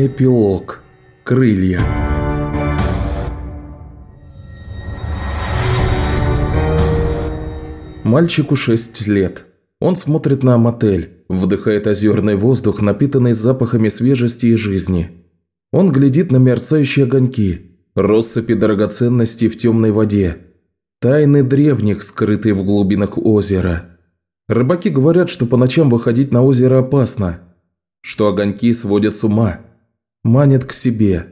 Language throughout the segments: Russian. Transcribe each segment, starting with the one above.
Эпилог. Крылья. Мальчику 6 лет. Он смотрит на мотель, вдыхает озерный воздух, напитанный запахами свежести и жизни. Он глядит на мерцающие огоньки, россыпи драгоценностей в темной воде, тайны древних, скрытые в глубинах озера. Рыбаки говорят, что по ночам выходить на озеро опасно, что огоньки сводят с ума, манят к себе,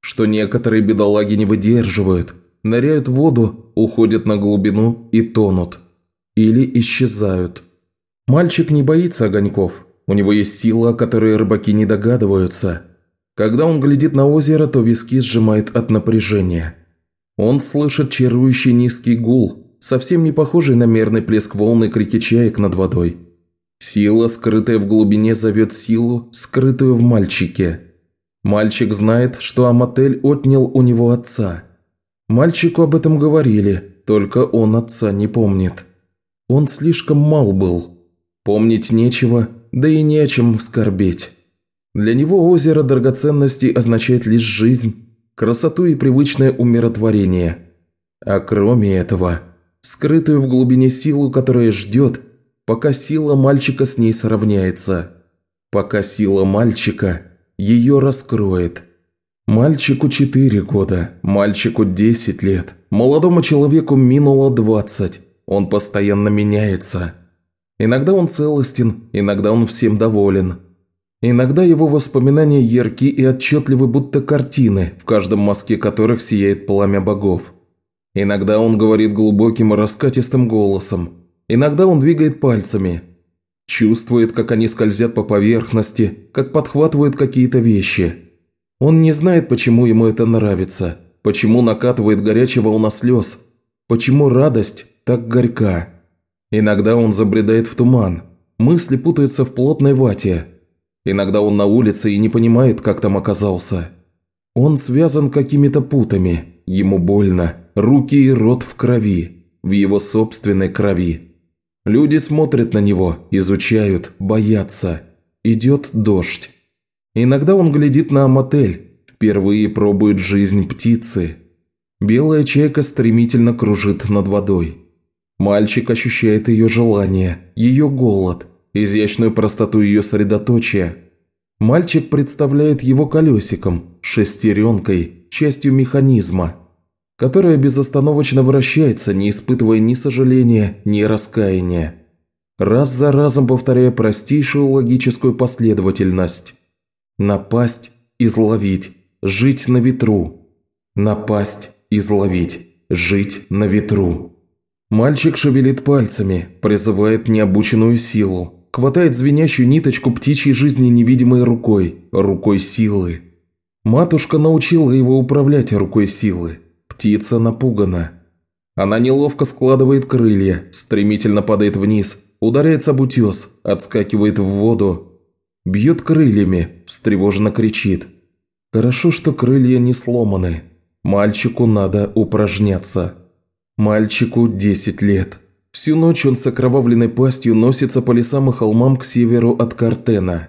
что некоторые бедолаги не выдерживают, ныряют в воду, уходят на глубину и тонут. Или исчезают. Мальчик не боится огоньков, у него есть сила, о которой рыбаки не догадываются. Когда он глядит на озеро, то виски сжимает от напряжения. Он слышит чарующий низкий гул, совсем не похожий на мерный плеск волны крики чаек над водой. Сила, скрытая в глубине, зовет силу, скрытую в мальчике. Мальчик знает, что Аматель отнял у него отца. Мальчику об этом говорили, только он отца не помнит. Он слишком мал был. Помнить нечего, да и не о чем скорбеть. Для него озеро драгоценностей означает лишь жизнь, красоту и привычное умиротворение. А кроме этого, скрытую в глубине силу, которая ждет, пока сила мальчика с ней сравняется. Пока сила мальчика ее раскроет. Мальчику 4 года, мальчику 10 лет, молодому человеку минуло 20. Он постоянно меняется. Иногда он целостен, иногда он всем доволен. Иногда его воспоминания ярки и отчетливы, будто картины, в каждом мазке которых сияет пламя богов. Иногда он говорит глубоким и раскатистым голосом. Иногда он двигает пальцами. Чувствует, как они скользят по поверхности, как подхватывают какие-то вещи. Он не знает, почему ему это нравится, почему накатывает горячая волна слез, почему радость так горька. Иногда он забредает в туман, мысли путаются в плотной вате. Иногда он на улице и не понимает, как там оказался. Он связан какими-то путами, ему больно, руки и рот в крови, в его собственной крови. Люди смотрят на него, изучают, боятся. Идет дождь. Иногда он глядит на мотель, впервые пробует жизнь птицы. Белая чайка стремительно кружит над водой. Мальчик ощущает ее желание, ее голод, изящную простоту ее средоточия. Мальчик представляет его колесиком, шестеренкой, частью механизма, которая безостановочно вращается, не испытывая ни сожаления, ни раскаяния. Раз за разом повторяя простейшую логическую последовательность. Напасть, изловить, жить на ветру. Напасть, изловить, жить на ветру. Мальчик шевелит пальцами, призывает необученную силу, хватает звенящую ниточку птичьей жизни невидимой рукой, рукой силы. Матушка научила его управлять рукой силы. Птица напугана. Она неловко складывает крылья, стремительно падает вниз, ударяется об утес, отскакивает в воду. Бьет крыльями, встревоженно кричит. Хорошо, что крылья не сломаны. Мальчику надо упражняться. Мальчику 10 лет. Всю ночь он с окровавленной пастью носится по лесам и холмам к северу от Картена.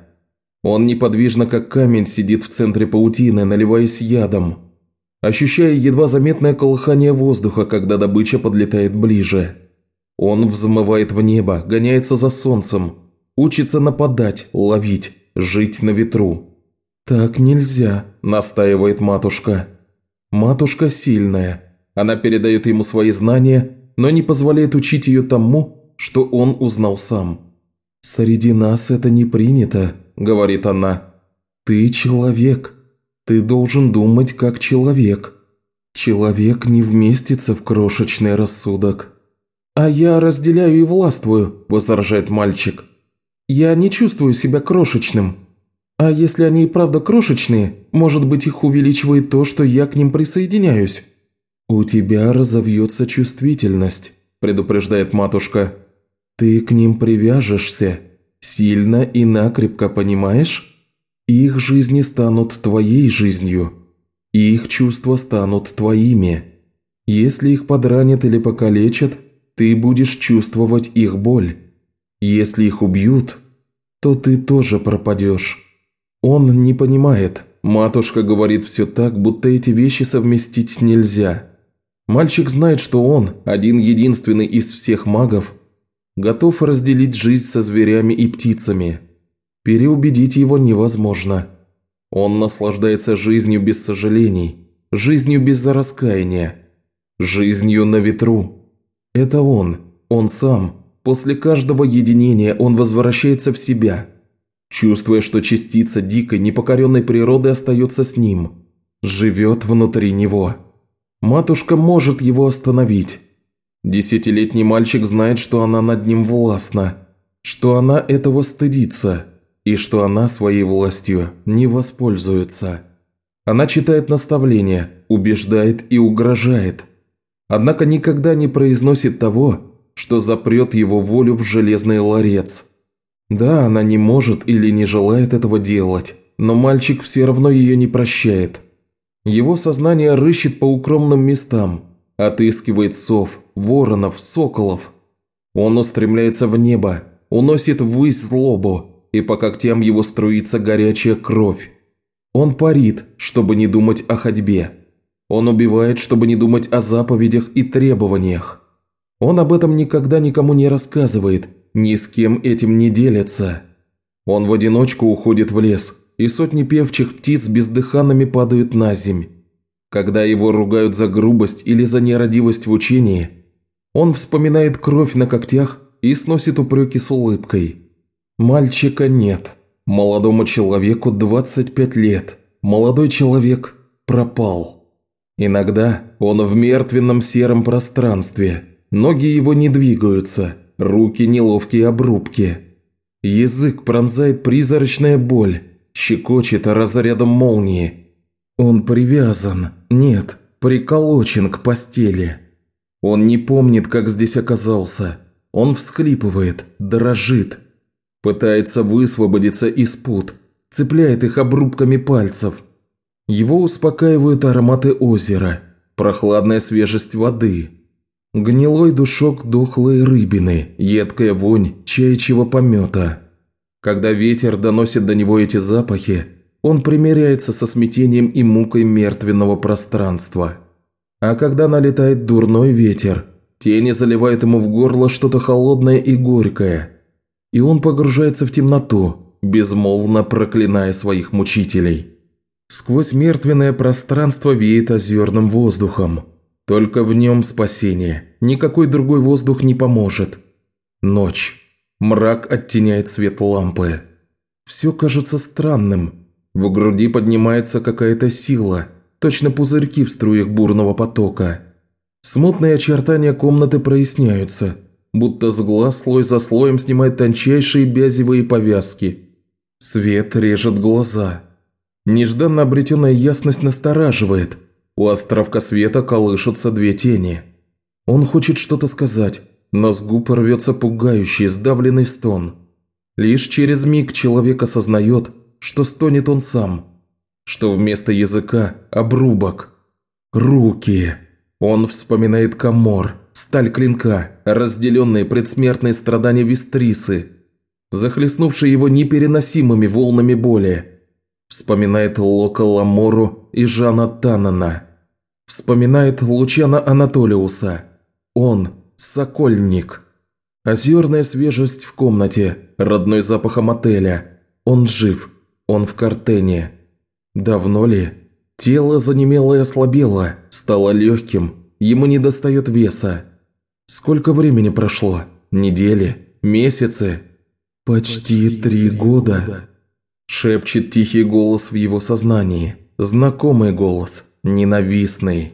Он неподвижно, как камень, сидит в центре паутины, наливаясь ядом, ощущая едва заметное колыхание воздуха, когда добыча подлетает ближе. Он взмывает в небо, гоняется за солнцем, учится нападать, ловить, жить на ветру. «Так нельзя», – настаивает матушка. Матушка сильная, она передает ему свои знания, но не позволяет учить ее тому, что он узнал сам. «Среди нас это не принято», – говорит она. «Ты человек. Ты должен думать как человек. Человек не вместится в крошечный рассудок». «А я разделяю и властвую», – возражает мальчик. «Я не чувствую себя крошечным. А если они и правда крошечные, может быть их увеличивает то, что я к ним присоединяюсь». «У тебя разовьется чувствительность», – предупреждает матушка. «Ты к ним привяжешься, сильно и накрепко, понимаешь? Их жизни станут твоей жизнью, их чувства станут твоими. Если их подранят или покалечат, ты будешь чувствовать их боль. Если их убьют, то ты тоже пропадешь». Он не понимает, Матушка говорит все так, будто эти вещи совместить нельзя. Мальчик знает, что он, один единственный из всех магов, готов разделить жизнь со зверями и птицами. Переубедить его невозможно. Он наслаждается жизнью без сожалений, жизнью без раскаяния, жизнью на ветру. Это он, он сам. После каждого единения он возвращается в себя, чувствуя, что частица дикой, непокоренной природы остается с ним, живет внутри него. Матушка может его остановить. Десятилетний мальчик знает, что она над ним властна, что она этого стыдится, и что она своей властью не воспользуется. Она читает наставления, убеждает и угрожает. Однако никогда не произносит того, что запрет его волю в железный ларец. Да, она не может или не желает этого делать, но мальчик все равно ее не прощает. Его сознание рыщет по укромным местам, отыскивает сов, воронов, соколов. Он устремляется в небо, уносит ввысь злобу, и по когтям его струится горячая кровь. Он парит, чтобы не думать о ходьбе. Он убивает, чтобы не думать о заповедях и требованиях. Он об этом никогда никому не рассказывает, ни с кем этим не делится. Он в одиночку уходит в лес, и сотни певчих птиц бездыханными падают на земь. Когда его ругают за грубость или за нерадивость в учении, он вспоминает кровь на когтях и сносит упреки с улыбкой. Мальчика нет. Молодому человеку 25 лет. Молодой человек пропал. Иногда он в мертвенном сером пространстве. Ноги его не двигаются, руки неловкие обрубки. Язык пронзает призрачная боль, щекочет разрядом молнии. Он привязан, нет, приколочен к постели. Он не помнит, как здесь оказался. Он всхлипывает, дрожит. Пытается высвободиться из пут, цепляет их обрубками пальцев. Его успокаивают ароматы озера, прохладная свежесть воды. Гнилой душок дохлой рыбины, едкая вонь чаячьего помета. Когда ветер доносит до него эти запахи, он примиряется со смятением и мукой мертвенного пространства. А когда налетает дурной ветер, тени заливают ему в горло что-то холодное и горькое, и он погружается в темноту, безмолвно проклиная своих мучителей. Сквозь мертвенное пространство веет озерным воздухом. Только в нем спасение, никакой другой воздух не поможет. Ночь. Мрак оттеняет свет лампы. Все кажется странным. В груди поднимается какая-то сила, точно пузырьки в струях бурного потока. Смутные очертания комнаты проясняются, будто с глаз слой за слоем снимает тончайшие бязевые повязки. Свет режет глаза. Нежданно обретенная ясность настораживает. У островка света колышутся две тени. Он хочет что-то сказать, но с губ рвется пугающий, сдавленный стон. Лишь через миг человек осознает, что стонет он сам, что вместо языка – обрубок. Руки. Он вспоминает комор, сталь клинка, разделенные предсмертные страдания Вестрисы, захлестнувшие его непереносимыми волнами боли. Вспоминает Лока Ламору и Жана Танана. Вспоминает Лучана Анатолиуса. Он – сокольник. Озерная свежесть в комнате, родной запахом отеля. Он жив, он в картене. Давно ли? Тело занемело и ослабело, стало легким, ему не достает веса. Сколько времени прошло? Недели? Месяцы? Почти три года. Шепчет тихий голос в его сознании. Знакомый голос, ненавистный.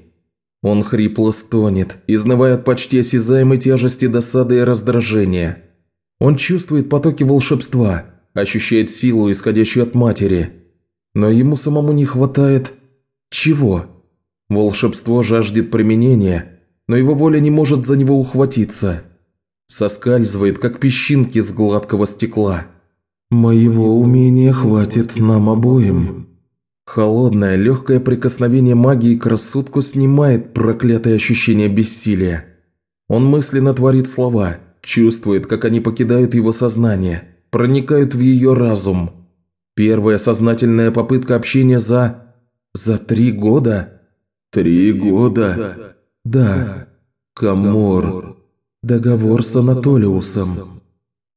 Он хрипло стонет, изнывая от почти осязаемой тяжести досады и раздражения. Он чувствует потоки волшебства, ощущает силу, исходящую от матери. Но ему самому не хватает... чего? Волшебство жаждет применения, но его воля не может за него ухватиться. Соскальзывает, как песчинки с гладкого стекла. «Моего умения хватит нам обоим», Холодное, легкое прикосновение магии к рассудку снимает проклятое ощущение бессилия. Он мысленно творит слова, чувствует, как они покидают его сознание, проникают в ее разум. Первая сознательная попытка общения за... за три года? Три года? Да. Каморр. Договор с Анатолиусом.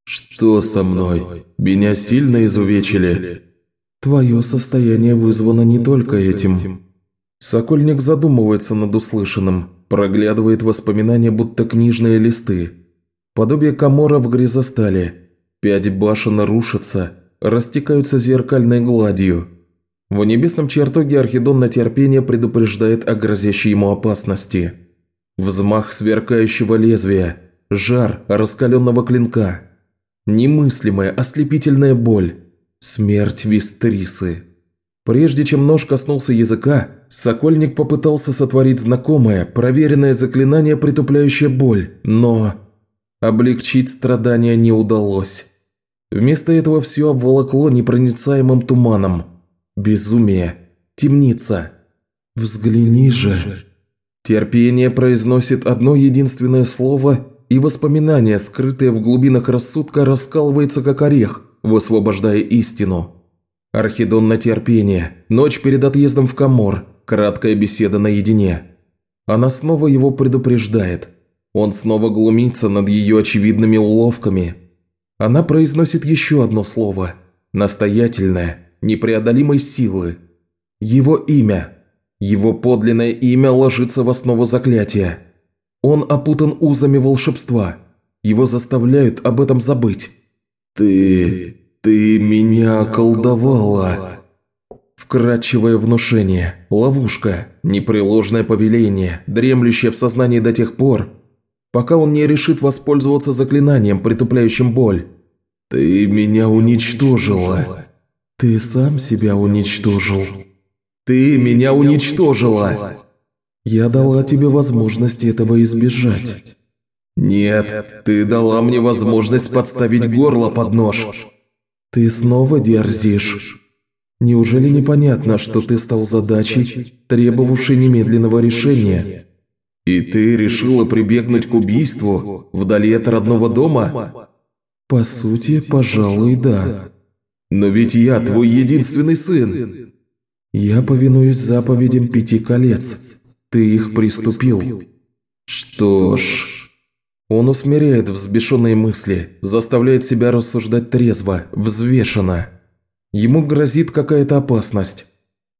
Что со мной? Меня сильно изувечили? Твое состояние вызвано не только этим. Сокольник задумывается над услышанным, проглядывает воспоминания, будто книжные листы. Подобие комора в грязостали. Пять башен рушатся, растекаются зеркальной гладью. В небесном чертоге Архидон на терпение предупреждает о грозящей ему опасности. Взмах сверкающего лезвия, жар раскаленного клинка. Немыслимая ослепительная боль. Смерть Вистрисы. Прежде чем нож коснулся языка, Сокольник попытался сотворить знакомое, проверенное заклинание, притупляющее боль, но... Облегчить страдания не удалось. Вместо этого все обволокло непроницаемым туманом. Безумие. Темница. Взгляни же. Терпение произносит одно единственное слово, и воспоминание, скрытое в глубинах рассудка, раскалывается как орех, высвобождая истину. Архидонна Терпение, ночь перед отъездом в Каморр, краткая беседа наедине. Она снова его предупреждает. Он снова глумится над ее очевидными уловками. Она произносит еще одно слово, настоятельное, непреодолимой силы. Его имя. Его подлинное имя ложится в основу заклятия. Он опутан узами волшебства. Его заставляют об этом забыть. «Ты... ты меня околдовала!» Вкрадчивое внушение, ловушка, непреложное повеление, дремлющее в сознании до тех пор, пока он не решит воспользоваться заклинанием, притупляющим боль. «Ты меня уничтожила!» «Ты сам себя уничтожил!» «Ты меня уничтожила!» «Я дала тебе возможность этого избежать!» «Нет, ты дала мне возможность подставить горло под нож!» «Ты снова дерзишь!» «Неужели непонятно, что ты стал задачей, требовавшей немедленного решения?» «И ты решила прибегнуть к убийству вдали от родного дома?» «По сути, пожалуй, да». «Но ведь я твой единственный сын!» «Я повинуюсь заповедям пяти колец. Ты их приступил». «Что ж...» Он усмиряет взбешенные мысли, заставляет себя рассуждать трезво, взвешенно. Ему грозит какая-то опасность.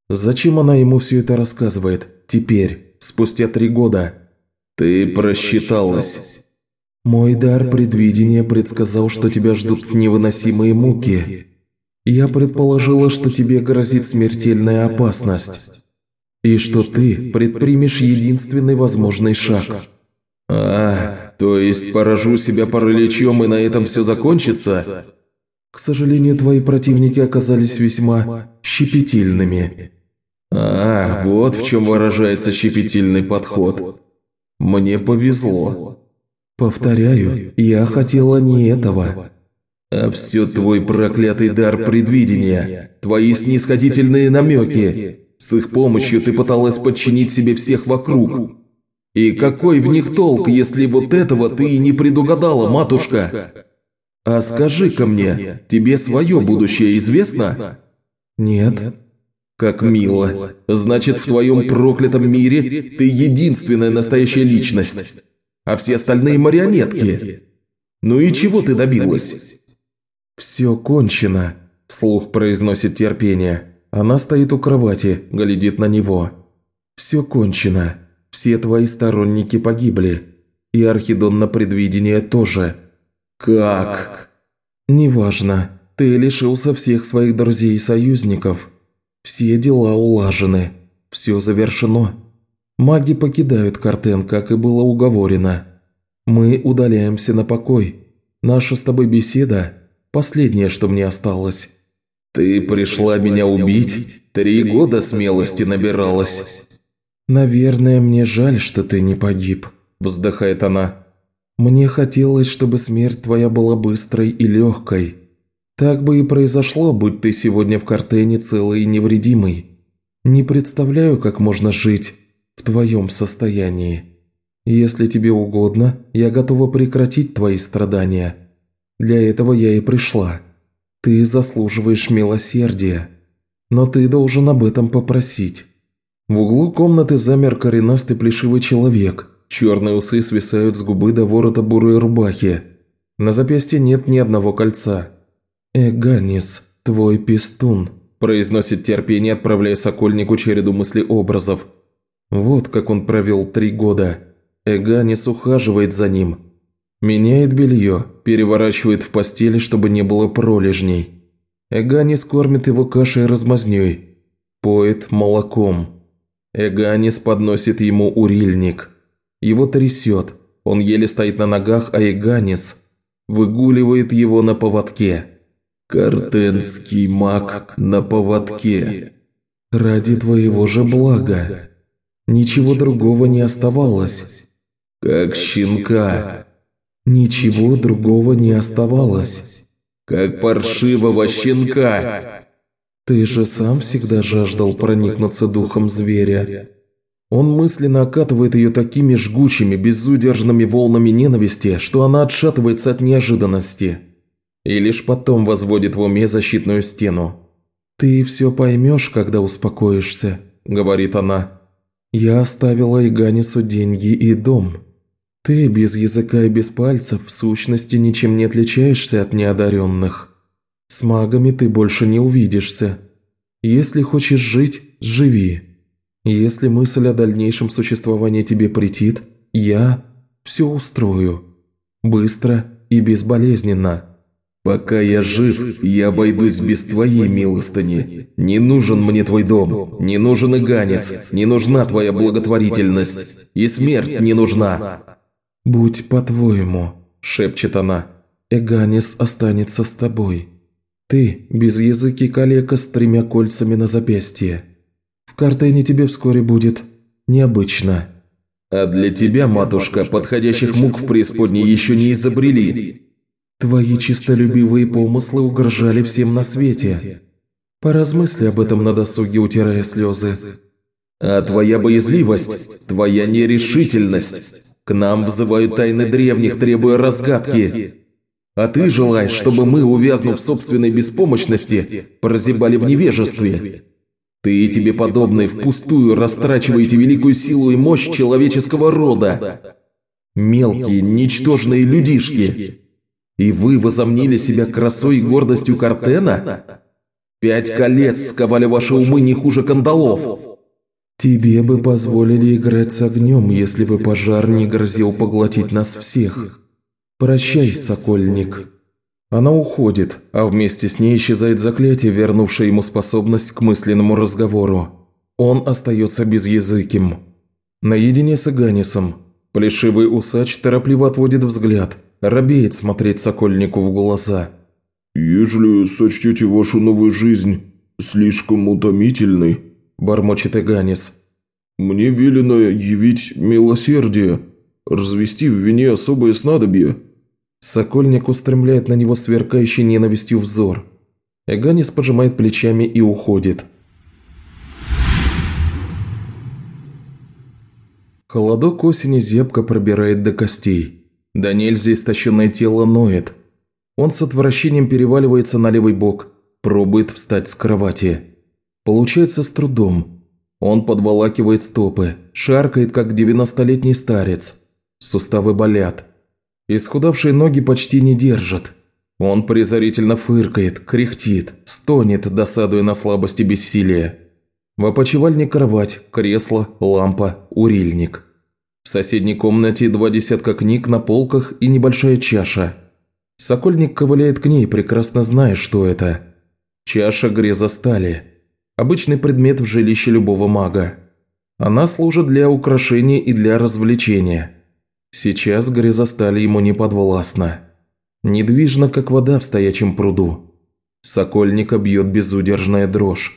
Зачем она ему все это рассказывает? Теперь, спустя три года. Ты просчиталась. Мой дар предвидения предсказал, что тебя ждут невыносимые муки. Я предположила, что тебе грозит смертельная опасность. И что ты предпримешь единственный возможный шаг. А, то есть поражу себя параличом и на этом все закончится? К сожалению, твои противники оказались весьма щепетильными. А, вот в чем выражается щепетильный подход. Мне повезло. Повторяю, я хотела не этого. А все твой проклятый дар предвидения, твои снисходительные намеки. С их помощью ты пыталась подчинить себе всех вокруг. И какой в них толк, если вот этого ты и не предугадала, матушка? А скажи-ка мне, тебе свое будущее известно? Нет. Как мило. Значит, в твоем проклятом мире ты единственная настоящая личность, а все остальные марионетки. Ну и чего ты добилась? «Все кончено», – вслух произносит терпение. Она стоит у кровати, глядит на него. «Все кончено. Все твои сторонники погибли. И Архидон на предвидение тоже. Как? Неважно. Ты лишился всех своих друзей и союзников. Все дела улажены. Все завершено. Маги покидают Картен, как и было уговорено. Мы удаляемся на покой. Наша с тобой беседа – последнее, что мне осталось. Ты пришла меня убить? Три года смелости набиралась. «Наверное, мне жаль, что ты не погиб», – вздыхает она. «Мне хотелось, чтобы смерть твоя была быстрой и легкой. Так бы и произошло, будь ты сегодня в Картене целый и невредимый. Не представляю, как можно жить в твоем состоянии. Если тебе угодно, я готова прекратить твои страдания. Для этого я и пришла. Ты заслуживаешь милосердия, но ты должен об этом попросить». В углу комнаты замер коренастый плешивый человек. Черные усы свисают с губы до ворота бурой рубахи. На запястье нет ни одного кольца. «Эганис, твой пестун», – произносит терпение, отправляя Сокольнику череду мыслей-образов. Вот как он провел три года. Эганис ухаживает за ним. Меняет белье, переворачивает в постели, чтобы не было пролежней. Эганис кормит его кашей размазнёй, поет молоком. Эганис подносит ему урильник. Его трясет, он еле стоит на ногах, а Эганис выгуливает его на поводке. Картенский маг на поводке. Ради твоего же блага. Ничего другого не оставалось. Как щенка. Ничего другого не оставалось. Как паршивого щенка. Ты же сам всегда жаждал проникнуться духом зверя. Он мысленно окатывает ее такими жгучими, безудержными волнами ненависти, что она отшатывается от неожиданности. И лишь потом возводит в уме защитную стену. «Ты все поймешь, когда успокоишься», – говорит она. «Я оставила Иганису деньги и дом. Ты без языка и без пальцев в сущности ничем не отличаешься от неодаренных. С магами ты больше не увидишься. Если хочешь жить, живи. Если мысль о дальнейшем существовании тебе претит, я все устрою. Быстро и безболезненно». «Пока я жив, я обойдусь без твоей милостыни. Не нужен мне твой дом, не нужен и Ганис, не нужна твоя благотворительность, и смерть не нужна». «Будь по-твоему», – шепчет она, – «Эганис останется с тобой. Ты – безязыкий калека с тремя кольцами на запястье. В Картене тебе вскоре будет необычно». «А для тебя, матушка, подходящих мук в преисподней еще не изобрели». Твои чистолюбивые помыслы угрожали всем на свете. Поразмысли об этом на досуге, утирая слезы. А твоя боязливость, твоя нерешительность. К нам взывают тайны древних, требуя разгадки. А ты желаешь, чтобы мы, увязнув в собственной беспомощности, прозябали в невежестве. Ты и тебе подобные впустую растрачиваете великую силу и мощь человеческого рода. Мелкие, ничтожные людишки. И вы возомнили себя красой и гордостью Картена? Пять колец сковали ваши умы не хуже кандалов. Тебе бы позволили играть с огнем, если бы пожар не грозил поглотить нас всех. Прощай, сокольник. Она уходит, а вместе с ней исчезает заклятие, вернувшее ему способность к мысленному разговору. Он остается безязыким. Наедине с Иганисом. Плешивый усач торопливо отводит взгляд – робеет смотреть Сокольнику в глаза. «Ежели сочтете вашу новую жизнь слишком утомительной», – бормочет Эганис, – «мне велено явить милосердие, развести в вине особое снадобье». Сокольник устремляет на него сверкающий ненавистью взор. Эганис пожимает плечами и уходит. Холодок осени зябко пробирает до костей. Да нельзя истощенное тело ноет. Он с отвращением переваливается на левый бок, пробует встать с кровати. Получается с трудом. Он подволакивает стопы, шаркает, как девяностолетний старец. Суставы болят. Исхудавшие ноги почти не держат. Он презрительно фыркает, кряхтит, стонет, досадуя на слабости бессилия. В опочивальне кровать, кресло, лампа, урильник. В соседней комнате два десятка книг на полках и небольшая чаша. Сокольник ковыляет к ней, прекрасно зная, что это. Чаша греза стали. Обычный предмет в жилище любого мага. Она служит для украшения и для развлечения. Сейчас греза стали ему не подвластна. Недвижно, как вода в стоячем пруду. Сокольника бьет безудержная дрожь.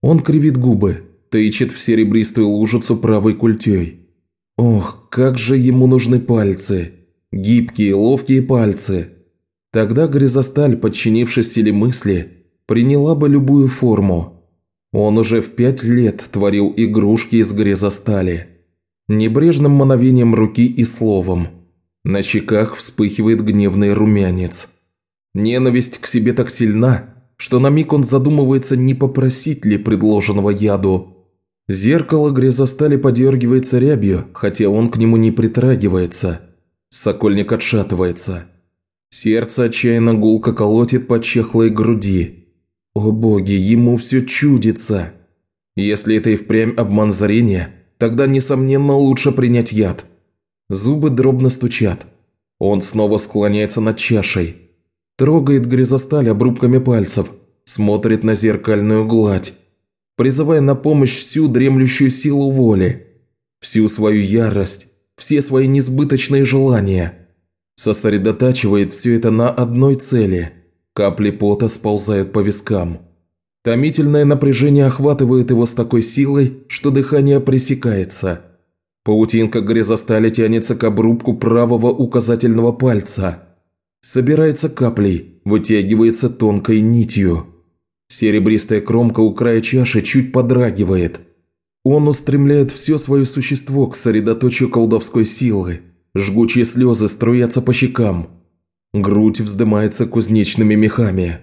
Он кривит губы, тычет в серебристую лужицу правой культей. Ох, как же ему нужны пальцы. Гибкие, ловкие пальцы. Тогда Гризосталь, подчинившись силе мысли, приняла бы любую форму. Он уже в пять лет творил игрушки из Гризостали. Небрежным мановением руки и словом. На щеках вспыхивает гневный румянец. Ненависть к себе так сильна, что на миг он задумывается, не попросить ли предложенного яду. Зеркало грязостали подергивается рябью, хотя он к нему не притрагивается. Сокольник отшатывается. Сердце отчаянно гулко колотит по чехлой груди. О боги, ему все чудится. Если это и впрямь обман зрения, тогда, несомненно, лучше принять яд. Зубы дробно стучат. Он снова склоняется над чашей. Трогает грязосталь обрубками пальцев, смотрит на зеркальную гладь, призывая на помощь всю дремлющую силу воли, всю свою ярость, все свои несбыточные желания. Сосредотачивает все это на одной цели. Капли пота сползают по вискам. Томительное напряжение охватывает его с такой силой, что дыхание пресекается. Паутинка грязостали тянется к обрубку правого указательного пальца. Собирается каплей, вытягивается тонкой нитью. Серебристая кромка у края чаши чуть подрагивает. Он устремляет все свое существо к средоточию колдовской силы. Жгучие слезы струятся по щекам. Грудь вздымается кузнечными мехами.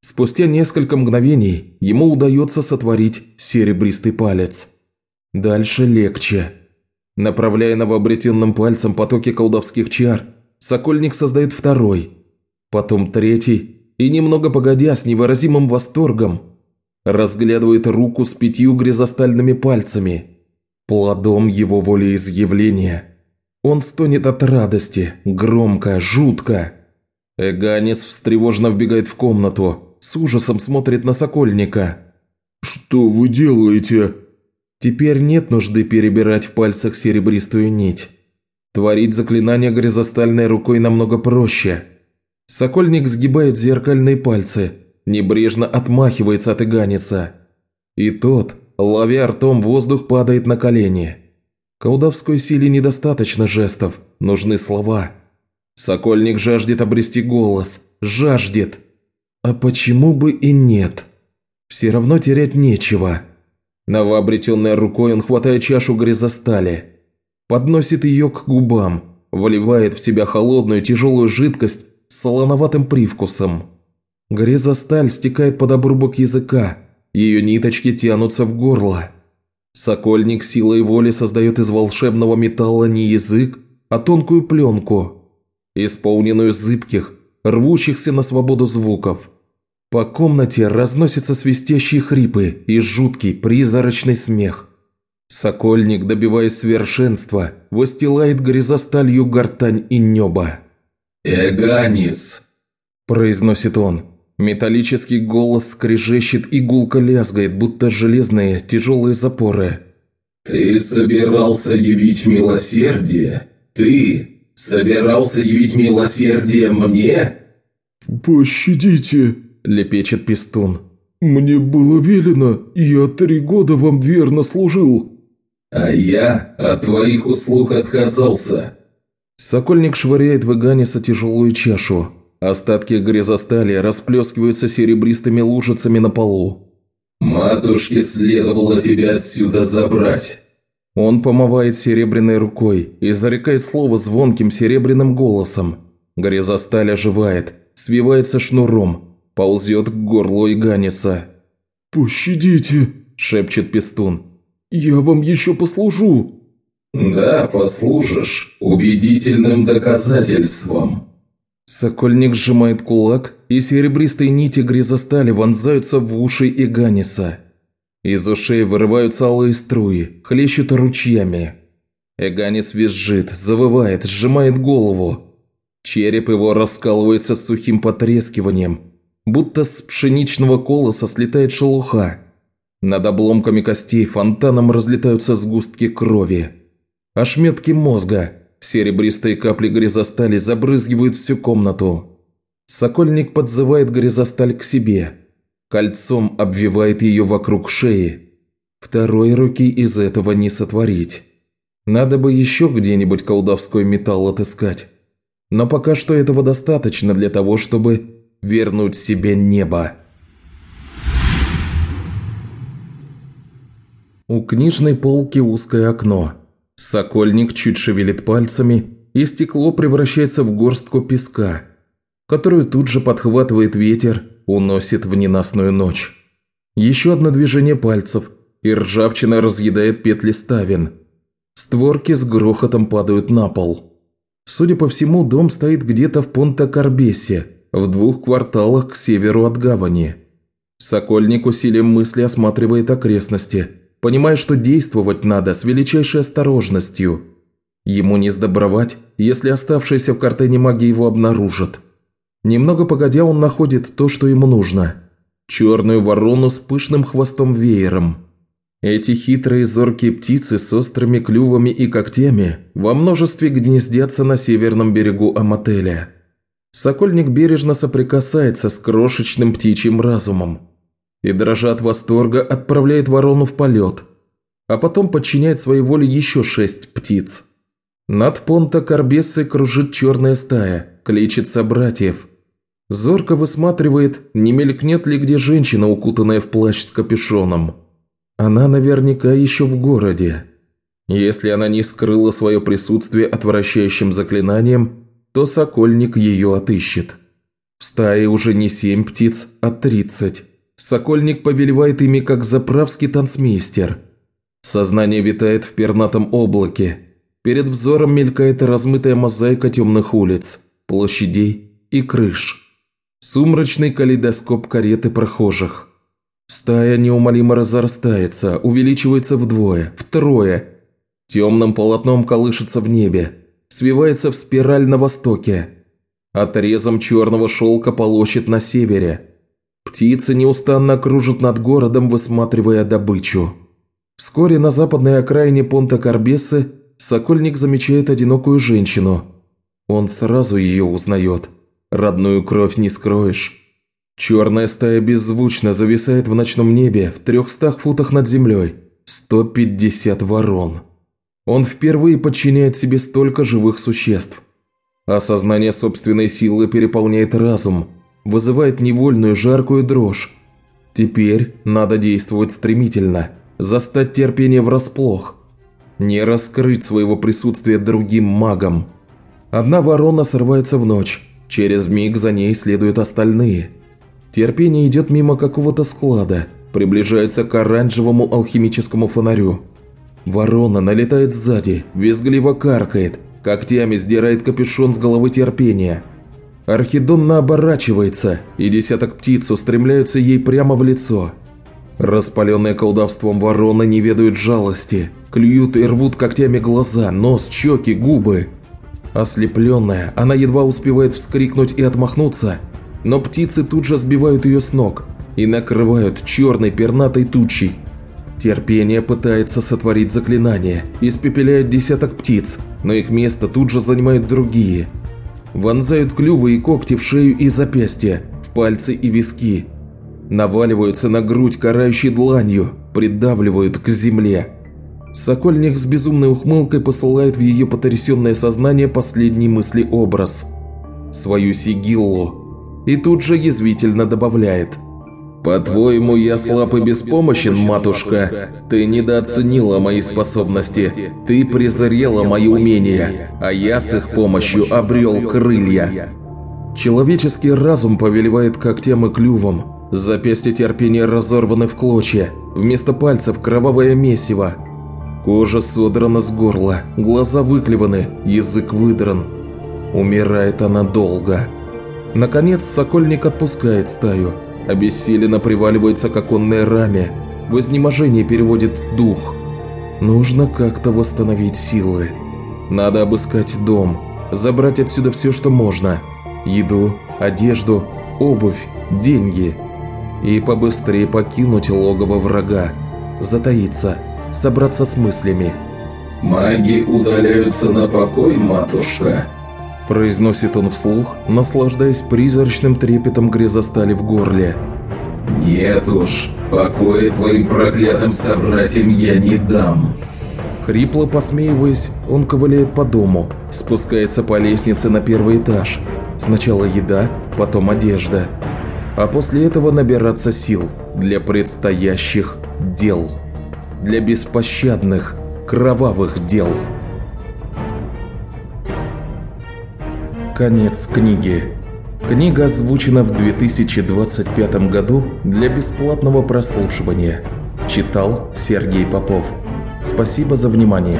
Спустя несколько мгновений ему удается сотворить серебристый палец. Дальше легче. Направляя новообретенным пальцем потоки колдовских чар, Сокольник создает второй, потом третий, и немного погодя с невыразимым восторгом разглядывает руку с пятью грязостальными пальцами, плодом его волеизъявления. Он стонет от радости, громко, жутко. Эганис встревоженно вбегает в комнату, с ужасом смотрит на Сокольника. «Что вы делаете?» Теперь нет нужды перебирать в пальцах серебристую нить. Творить заклинание горизостальной рукой намного проще. Сокольник сгибает зеркальные пальцы, небрежно отмахивается от Иганиса. И тот, ловя ртом воздух, падает на колени. Колдовской силе недостаточно жестов, нужны слова. Сокольник жаждет обрести голос, жаждет. А почему бы и нет? Все равно терять нечего. Новообретенной рукой он хватает чашу грязостали, подносит ее к губам, выливает в себя холодную тяжелую жидкость с солоноватым привкусом. Грязосталь стекает под обрубок языка, ее ниточки тянутся в горло. Сокольник силой воли создает из волшебного металла не язык, а тонкую пленку, исполненную зыбких, рвущихся на свободу звуков. По комнате разносятся свистящие хрипы и жуткий призрачный смех. Сокольник, добиваясь совершенства, выстилает горизосталью гортань и небо. «Эганис!» – произносит он. Металлический голос скрежещет и гулко лязгает, будто железные тяжелые запоры. «Ты собирался явить милосердие? Ты собирался явить милосердие мне?» «Пощадите!» – лепечет Пистун. «Мне было велено, я три года вам верно служил». «А я от твоих услуг отказался». Сокольник швыряет в Иганиса тяжелую чашу. Остатки грязостали расплескиваются серебристыми лужицами на полу. «Матушке следовало тебя отсюда забрать». Он помывает серебряной рукой и зарекает слово звонким серебряным голосом. Грязосталь оживает, свивается шнуром, ползет к горлу Иганиса. «Пощадите!» – шепчет Пестун. «Я вам еще послужу!» «Да, послужишь убедительным доказательством!» Сокольник сжимает кулак, и серебристые нити грязостали вонзаются в уши Иганиса. Из ушей вырываются алые струи, хлещут ручьями. Эганис визжит, завывает, сжимает голову. Череп его раскалывается с сухим потрескиванием, будто с пшеничного колоса слетает шелуха. Над обломками костей фонтаном разлетаются сгустки крови. Ошметки мозга, серебристые капли грязостали забрызгивают всю комнату. Сокольник подзывает грязосталь к себе. Кольцом обвивает ее вокруг шеи. Второй руки из этого не сотворить. Надо бы еще где-нибудь колдовской металл отыскать. Но пока что этого достаточно для того, чтобы вернуть себе небо. У книжной полки узкое окно. Сокольник чуть шевелит пальцами, и стекло превращается в горстку песка. которую тут же подхватывает ветер, уносит в ненастную ночь. Еще одно движение пальцев, и ржавчина разъедает петли ставен. Створки с грохотом падают на пол. Судя по всему, дом стоит где-то в Понта-Карбесе, в двух кварталах к северу от гавани. Сокольник усилием мысли осматривает окрестности, понимая, что действовать надо с величайшей осторожностью. Ему не сдобровать, если оставшиеся в картене маги его обнаружат. Немного погодя, он находит то, что ему нужно. Черную ворону с пышным хвостом-веером. Эти хитрые зоркие птицы с острыми клювами и когтями во множестве гнездятся на северном берегу Амателя. Сокольник бережно соприкасается с крошечным птичьим разумом и, дрожа от восторга, отправляет ворону в полет, а потом подчиняет своей воле еще шесть птиц. Над понта Карбесы кружит черная стая, кличет собратьев. Зорко высматривает, не мелькнет ли где женщина, укутанная в плащ с капюшоном. Она наверняка еще в городе. Если она не скрыла свое присутствие отвращающим заклинанием, то Сокольник ее отыщет. В стае уже не семь птиц, а тридцать. Сокольник повелевает ими, как заправский танцмейстер. Сознание витает в пернатом облаке. Перед взором мелькает размытая мозаика темных улиц, площадей и крыш. Сумрачный калейдоскоп кареты прохожих. Стая неумолимо разрастается, увеличивается вдвое, втрое. Темным полотном колышется в небе, свивается в спираль на востоке. Отрезом черного шелка полощет на севере. Птицы неустанно кружат над городом, высматривая добычу. Вскоре на западной окраине понта Карбесы Сокольник замечает одинокую женщину. Он сразу ее узнает. Родную кровь не скроешь. Черная стая беззвучно зависает в ночном небе в трехстах футах над землей. 150 ворон. Он впервые подчиняет себе столько живых существ. Осознание собственной силы переполняет разум – вызывает невольную жаркую дрожь. Теперь надо действовать стремительно, застать терпение врасплох, не раскрыть своего присутствия другим магам. Одна ворона срывается в ночь, через миг за ней следуют остальные. Терпение идет мимо какого-то склада, приближается к оранжевому алхимическому фонарю. Ворона налетает сзади, визгливо каркает, когтями сдирает капюшон с головы терпения – Архидонна оборачивается, и десяток птиц устремляются ей прямо в лицо. Распаленные колдовством ворона не ведают жалости, клюют и рвут когтями глаза, нос, щеки, губы. Ослепленная, она едва успевает вскрикнуть и отмахнуться, но птицы тут же сбивают ее с ног и накрывают черной пернатой тучей. Терпение пытается сотворить заклинание, испепеляет десяток птиц, но их место тут же занимают другие – вонзают клювы и когти в шею и запястья, в пальцы и виски. Наваливаются на грудь карающей дланью, придавливают к земле. Сокольник с безумной ухмылкой посылает в ее потрясенное сознание последний мысли-образ. Свою сигиллу. И тут же язвительно добавляет – «По-твоему, я слаб и беспомощен, матушка? Ты недооценила мои способности, ты презрела мои умения, а я с их помощью обрел крылья». Человеческий разум повелевает когтям и клювом. Запястья терпения разорваны в клочья, вместо пальцев кровавое месиво. Кожа содрана с горла, глаза выклеваны, язык выдран. Умирает она долго. Наконец, Сокольник отпускает стаю – обессиленно приваливается к оконной раме, в изнеможении переводит дух. Нужно как-то восстановить силы. Надо обыскать дом, забрать отсюда все, что можно. Еду, одежду, обувь, деньги. И побыстрее покинуть логово врага. Затаиться, собраться с мыслями. «Маги удаляются на покой, матушка», Произносит он вслух, наслаждаясь призрачным трепетом грязостали в горле. «Нет уж, покоя твоим проклятым собратьям я не дам!» Хрипло посмеиваясь, он ковыляет по дому, спускается по лестнице на первый этаж. Сначала еда, потом одежда. А после этого набираться сил для предстоящих дел. Для беспощадных, кровавых дел. Конец книги. Книга озвучена в 2025 году для бесплатного прослушивания. Читал Сергей Попов. Спасибо за внимание.